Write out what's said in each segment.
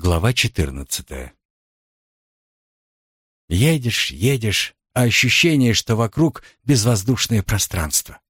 Глава 14. Едешь, едешь, а ощущение, что вокруг безвоздушное пространство.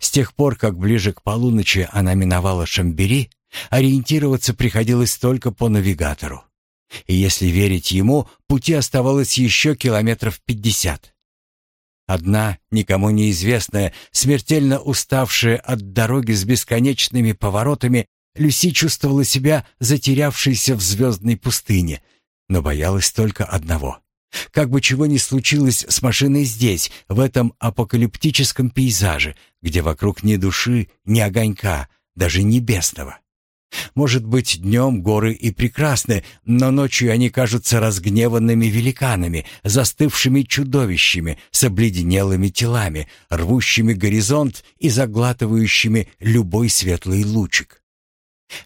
С тех пор, как ближе к полуночи она миновала Шамбери, ориентироваться приходилось только по навигатору. И если верить ему, пути оставалось еще километров пятьдесят. Одна, никому неизвестная, смертельно уставшая от дороги с бесконечными поворотами, Люси чувствовала себя затерявшейся в звездной пустыне, но боялась только одного. Как бы чего ни случилось с машиной здесь, в этом апокалиптическом пейзаже, где вокруг ни души, ни огонька, даже небесного. Может быть, днем горы и прекрасны, но ночью они кажутся разгневанными великанами, застывшими чудовищами с обледенелыми телами, рвущими горизонт и заглатывающими любой светлый лучик.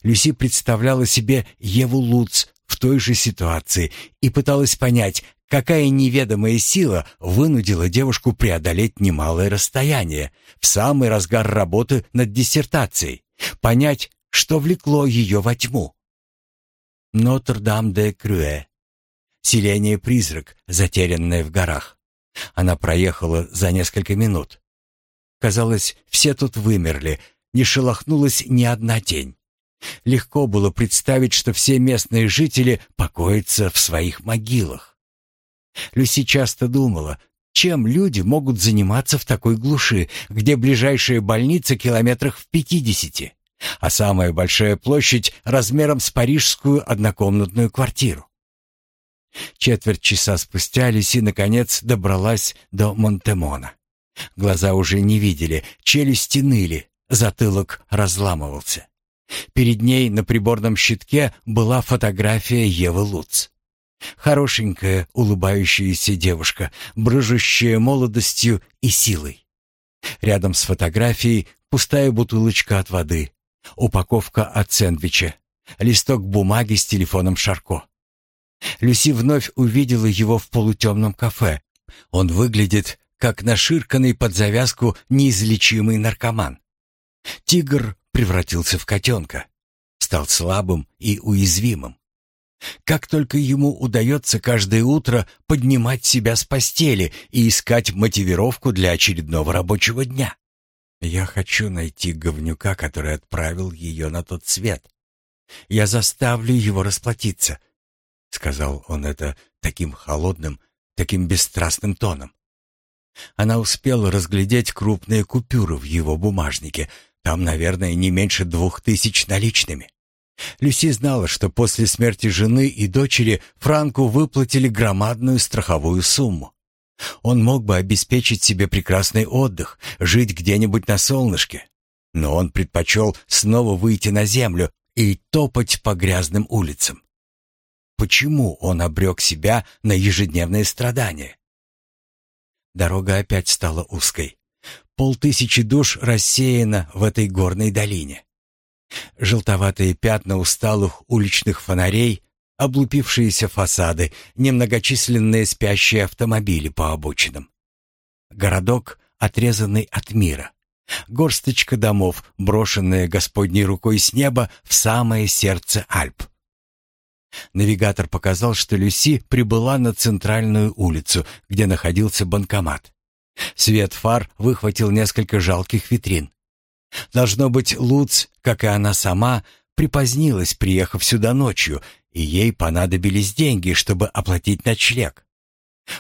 Люси представляла себе Еву Луц в той же ситуации и пыталась понять, какая неведомая сила вынудила девушку преодолеть немалое расстояние в самый разгар работы над диссертацией, понять, что влекло ее во тьму. Нотр-Дам-де-Крюэ. Селение-призрак, затерянное в горах. Она проехала за несколько минут. Казалось, все тут вымерли, не шелохнулась ни одна тень. Легко было представить, что все местные жители покоятся в своих могилах. Люси часто думала, чем люди могут заниматься в такой глуши, где ближайшая больница километрах в пятидесяти, а самая большая площадь размером с парижскую однокомнатную квартиру. Четверть часа спустя Люси наконец добралась до Монтемона. Глаза уже не видели, челюсти ныли, затылок разламывался. Перед ней на приборном щитке была фотография Евы Луц. Хорошенькая, улыбающаяся девушка, брыжущая молодостью и силой. Рядом с фотографией пустая бутылочка от воды, упаковка от сэндвича, листок бумаги с телефоном Шарко. Люси вновь увидела его в полутемном кафе. Он выглядит как наширканный под завязку неизлечимый наркоман. Тигр превратился в котенка, стал слабым и уязвимым. Как только ему удается каждое утро поднимать себя с постели и искать мотивировку для очередного рабочего дня. Я хочу найти говнюка, который отправил ее на тот свет. Я заставлю его расплатиться, — сказал он это таким холодным, таким бесстрастным тоном. Она успела разглядеть крупные купюры в его бумажнике, там, наверное, не меньше двух тысяч наличными. Люси знала, что после смерти жены и дочери Франку выплатили громадную страховую сумму. Он мог бы обеспечить себе прекрасный отдых, жить где-нибудь на солнышке. Но он предпочел снова выйти на землю и топать по грязным улицам. Почему он обрек себя на ежедневные страдания? Дорога опять стала узкой. Полтысячи душ рассеяно в этой горной долине. Желтоватые пятна усталых уличных фонарей, облупившиеся фасады, немногочисленные спящие автомобили по обочинам. Городок, отрезанный от мира. Горсточка домов, брошенная Господней рукой с неба в самое сердце Альп. Навигатор показал, что Люси прибыла на центральную улицу, где находился банкомат. Свет фар выхватил несколько жалких витрин. Должно быть, Луц, как и она сама, припозднилась, приехав сюда ночью, и ей понадобились деньги, чтобы оплатить ночлег.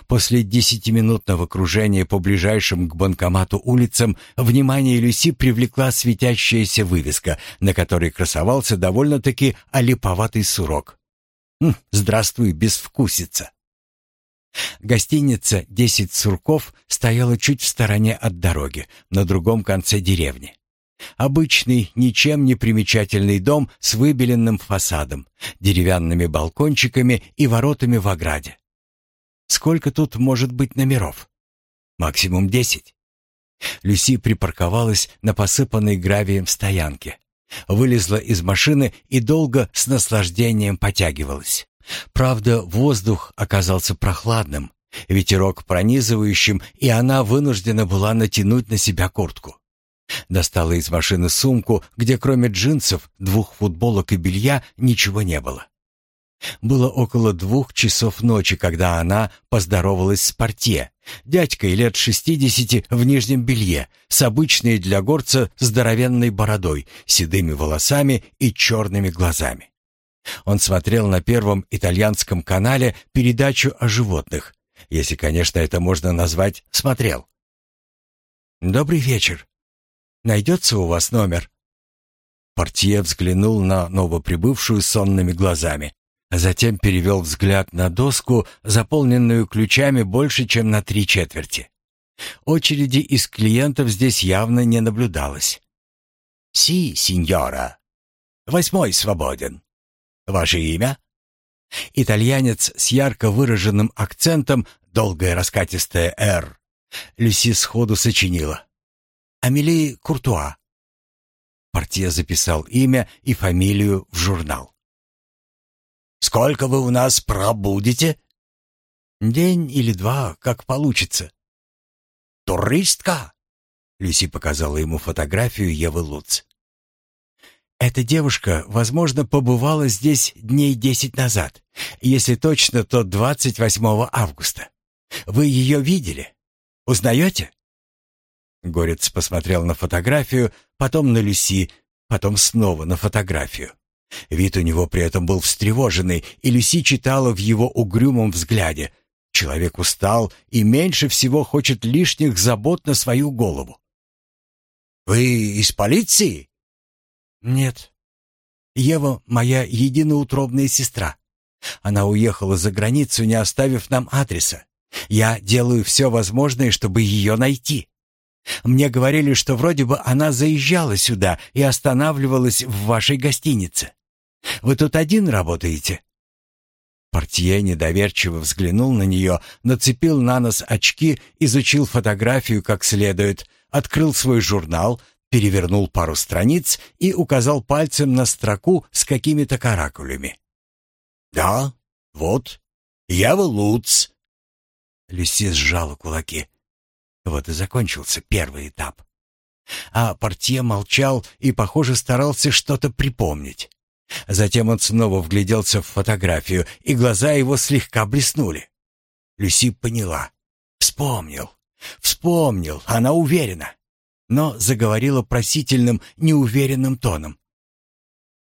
После десятиминутного кружения по ближайшим к банкомату улицам внимание Люси привлекла светящаяся вывеска, на которой красовался довольно-таки олиповатый сурок. «Хм, «Здравствуй, безвкусица!» Гостиница «Десять сурков» стояла чуть в стороне от дороги, на другом конце деревни. Обычный, ничем не примечательный дом с выбеленным фасадом, деревянными балкончиками и воротами в ограде. Сколько тут может быть номеров? Максимум десять. Люси припарковалась на посыпанной гравием стоянке. Вылезла из машины и долго с наслаждением потягивалась. Правда, воздух оказался прохладным, ветерок пронизывающим, и она вынуждена была натянуть на себя куртку. Достала из машины сумку, где кроме джинсов, двух футболок и белья ничего не было. Было около двух часов ночи, когда она поздоровалась с портье, дядькой лет шестидесяти в нижнем белье, с обычной для горца здоровенной бородой, седыми волосами и черными глазами. Он смотрел на первом итальянском канале передачу о животных, если, конечно, это можно назвать «смотрел». «Добрый вечер. Найдется у вас номер?» Портье взглянул на новоприбывшую сонными глазами. Затем перевел взгляд на доску, заполненную ключами больше, чем на три четверти. Очереди из клиентов здесь явно не наблюдалось. «Си, сеньора. Восьмой свободен. Ваше имя?» Итальянец с ярко выраженным акцентом, долгое раскатистое «Р». Люси сходу сочинила. «Амели Куртуа». Портье записал имя и фамилию в журнал. Сколько вы у нас пробудете?» «День или два, как получится». «Туристка?» Люси показала ему фотографию Евы Луц. «Эта девушка, возможно, побывала здесь дней десять назад. Если точно, то 28 августа. Вы ее видели? Узнаете?» Горец посмотрел на фотографию, потом на Люси, потом снова на фотографию. Вид у него при этом был встревоженный, и Люси читала в его угрюмом взгляде. Человек устал и меньше всего хочет лишних забот на свою голову. «Вы из полиции?» «Нет. Ева — моя единоутробная сестра. Она уехала за границу, не оставив нам адреса. Я делаю все возможное, чтобы ее найти. Мне говорили, что вроде бы она заезжала сюда и останавливалась в вашей гостинице. Вы тут один работаете?» Портье недоверчиво взглянул на нее, нацепил на нос очки, изучил фотографию как следует, открыл свой журнал, перевернул пару страниц и указал пальцем на строку с какими-то каракулями. «Да, вот, Ева Луц». Люси сжала кулаки. Вот и закончился первый этап. А портье молчал и, похоже, старался что-то припомнить. Затем он снова вгляделся в фотографию, и глаза его слегка блеснули. Люси поняла. Вспомнил. Вспомнил, она уверена. Но заговорила просительным, неуверенным тоном.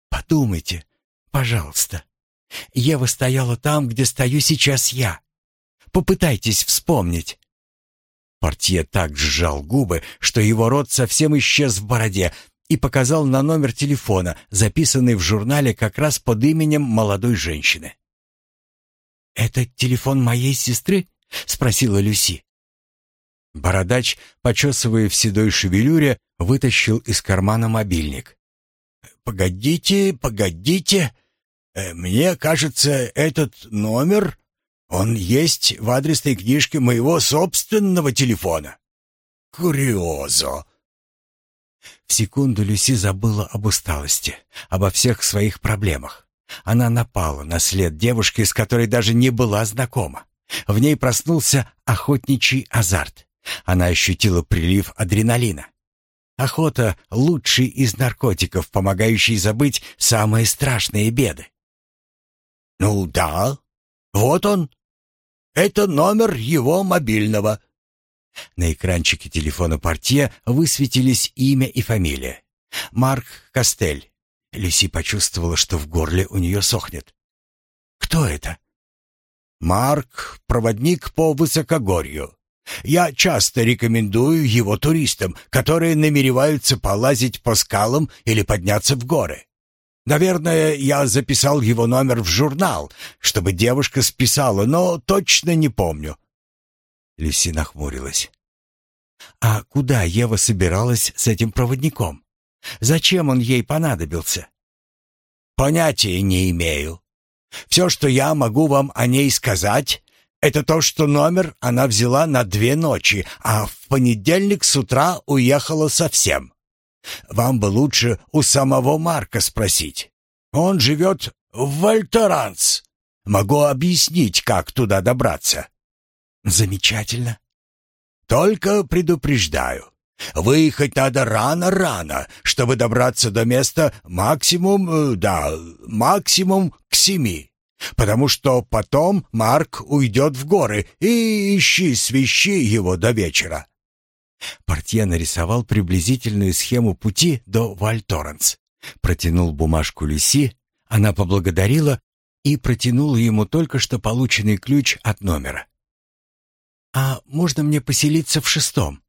«Подумайте, пожалуйста. Ева стояла там, где стою сейчас я. Попытайтесь вспомнить». Портье так сжал губы, что его рот совсем исчез в бороде, и показал на номер телефона, записанный в журнале как раз под именем молодой женщины. «Это телефон моей сестры?» — спросила Люси. Бородач, почесывая в седой шевелюре, вытащил из кармана мобильник. «Погодите, погодите. Э, мне кажется, этот номер, он есть в адресной книжке моего собственного телефона. Куриозо. В секунду Люси забыла об усталости, обо всех своих проблемах. Она напала на след девушки, с которой даже не была знакома. В ней проснулся охотничий азарт. Она ощутила прилив адреналина. Охота — лучший из наркотиков, помогающий забыть самые страшные беды. «Ну да, вот он. Это номер его мобильного», на экранчике телефона портье высветились имя и фамилия. Марк Костель. Люси почувствовала, что в горле у нее сохнет. «Кто это?» «Марк — проводник по высокогорью. Я часто рекомендую его туристам, которые намереваются полазить по скалам или подняться в горы. Наверное, я записал его номер в журнал, чтобы девушка списала, но точно не помню. Люси нахмурилась. А куда Ева собиралась с этим проводником? Зачем он ей понадобился? Понятия не имею. Все, что я могу вам о ней сказать, это то, что номер она взяла на две ночи, а в понедельник с утра уехала совсем. Вам бы лучше у самого Марка спросить. Он живет в Вольтеранс. Могу объяснить, как туда добраться. Замечательно. Только предупреждаю. Выехать надо рано-рано, чтобы добраться до места максимум, э, да, максимум к семи. Потому что потом Марк уйдет в горы и ищи свищи его до вечера». Портье нарисовал приблизительную схему пути до Вальторенс. Протянул бумажку Люси, она поблагодарила и протянула ему только что полученный ключ от номера. «А можно мне поселиться в шестом?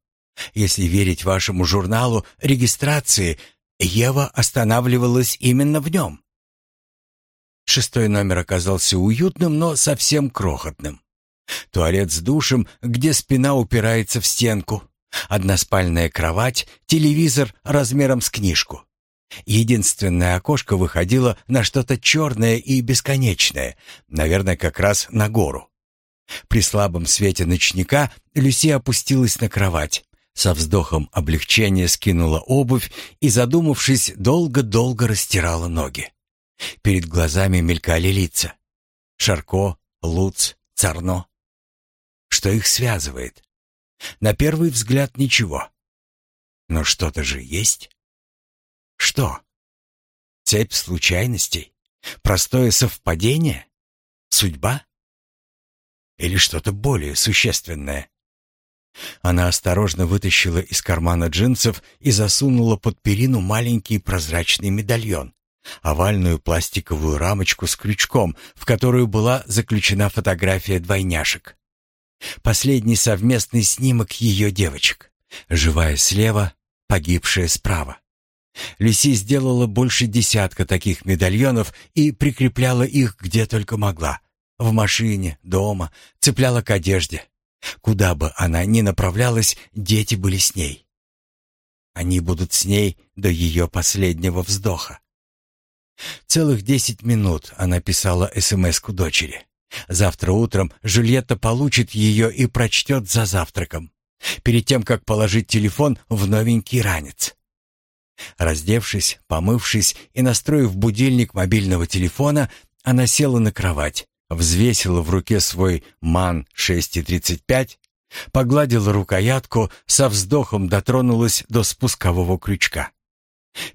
Если верить вашему журналу регистрации, Ева останавливалась именно в нем». Шестой номер оказался уютным, но совсем крохотным. Туалет с душем, где спина упирается в стенку. Односпальная кровать, телевизор размером с книжку. Единственное окошко выходило на что-то черное и бесконечное, наверное, как раз на гору. При слабом свете ночника Люси опустилась на кровать, со вздохом облегчения скинула обувь и, задумавшись, долго-долго растирала ноги. Перед глазами мелькали лица. Шарко, Луц, Царно. Что их связывает? На первый взгляд ничего. Но что-то же есть. Что? Цепь случайностей? Простое совпадение? Судьба? Или что-то более существенное? Она осторожно вытащила из кармана джинсов и засунула под перину маленький прозрачный медальон, овальную пластиковую рамочку с крючком, в которую была заключена фотография двойняшек. Последний совместный снимок ее девочек. Живая слева, погибшая справа. Люси сделала больше десятка таких медальонов и прикрепляла их где только могла. В машине, дома, цепляла к одежде. Куда бы она ни направлялась, дети были с ней. Они будут с ней до ее последнего вздоха. Целых десять минут она писала СМС-ку дочери. Завтра утром Жюльетта получит ее и прочтет за завтраком, перед тем, как положить телефон в новенький ранец. Раздевшись, помывшись и настроив будильник мобильного телефона, она села на кровать, взвесила в руке свой МАН 6.35, погладила рукоятку, со вздохом дотронулась до спускового крючка.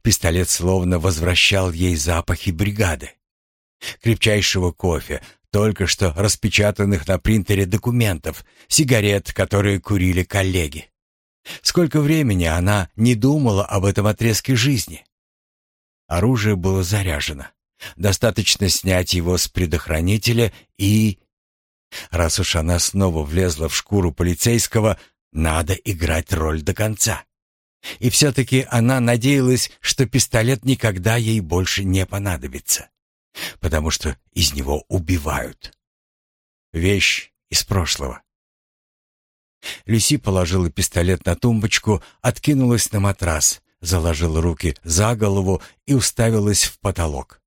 Пистолет словно возвращал ей запахи бригады. Крепчайшего кофе, только что распечатанных на принтере документов, сигарет, которые курили коллеги. Сколько времени она не думала об этом отрезке жизни. Оружие было заряжено. Достаточно снять его с предохранителя и... Раз уж она снова влезла в шкуру полицейского, надо играть роль до конца. И все-таки она надеялась, что пистолет никогда ей больше не понадобится, потому что из него убивают. Вещь из прошлого. Люси положила пистолет на тумбочку, откинулась на матрас, заложила руки за голову и уставилась в потолок.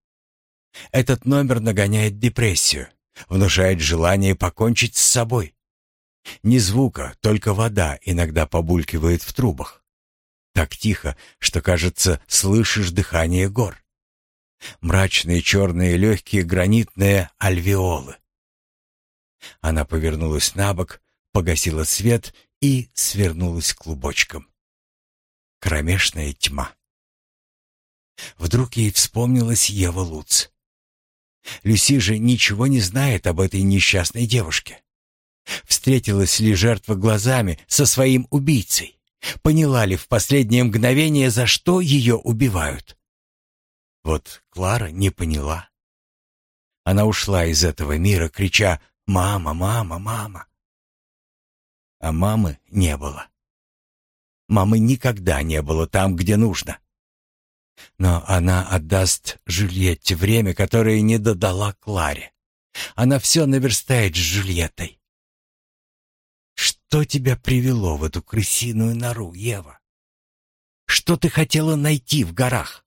Этот номер нагоняет депрессию, внушает желание покончить с собой. Ни звука, только вода иногда побулькивает в трубах. Так тихо, что, кажется, слышишь дыхание гор. Мрачные черные легкие гранитные альвеолы. Она повернулась на бок, погасила свет и свернулась клубочком. Кромешная тьма. Вдруг ей вспомнилась Ева Луц. Люси же ничего не знает об этой несчастной девушке. Встретилась ли жертва глазами со своим убийцей? Поняла ли в последнее мгновение, за что ее убивают? Вот Клара не поняла. Она ушла из этого мира, крича «Мама, мама, мама!» А мамы не было. Мамы никогда не было там, где нужно. Но она отдаст Жюльетте время, которое не додала Кларе. Она все наверстает с Жюльеттой. Что тебя привело в эту крысиную нору, Ева? Что ты хотела найти в горах?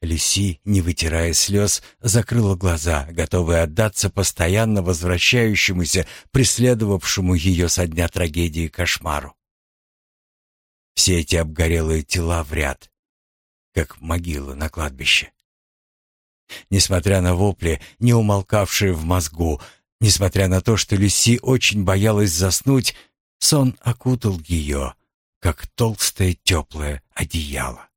Люси, не вытирая слез, закрыла глаза, готовая отдаться постоянно возвращающемуся, преследовавшему ее со дня трагедии кошмару. Все эти обгорелые тела в ряд, как могилы на кладбище. Несмотря на вопли, не умолкавшие в мозгу, Несмотря на то, что Люси очень боялась заснуть, сон окутал ее, как толстое теплое одеяло.